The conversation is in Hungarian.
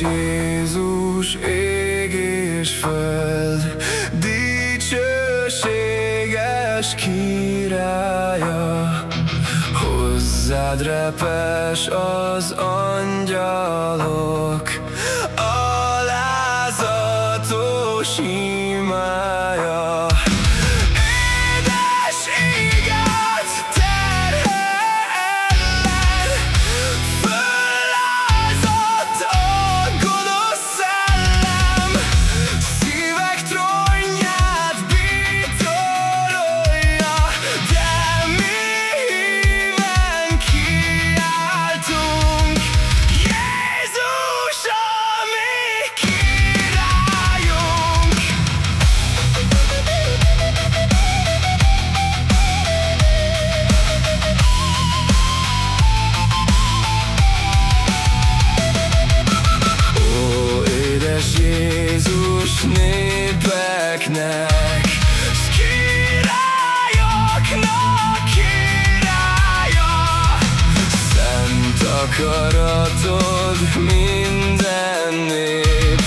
Jézus ég és föld Dicsőséges királya. Hozzád repes az angyalok Alázatos így Népeknek. S királyoknak királya. Szent akaratod minden nép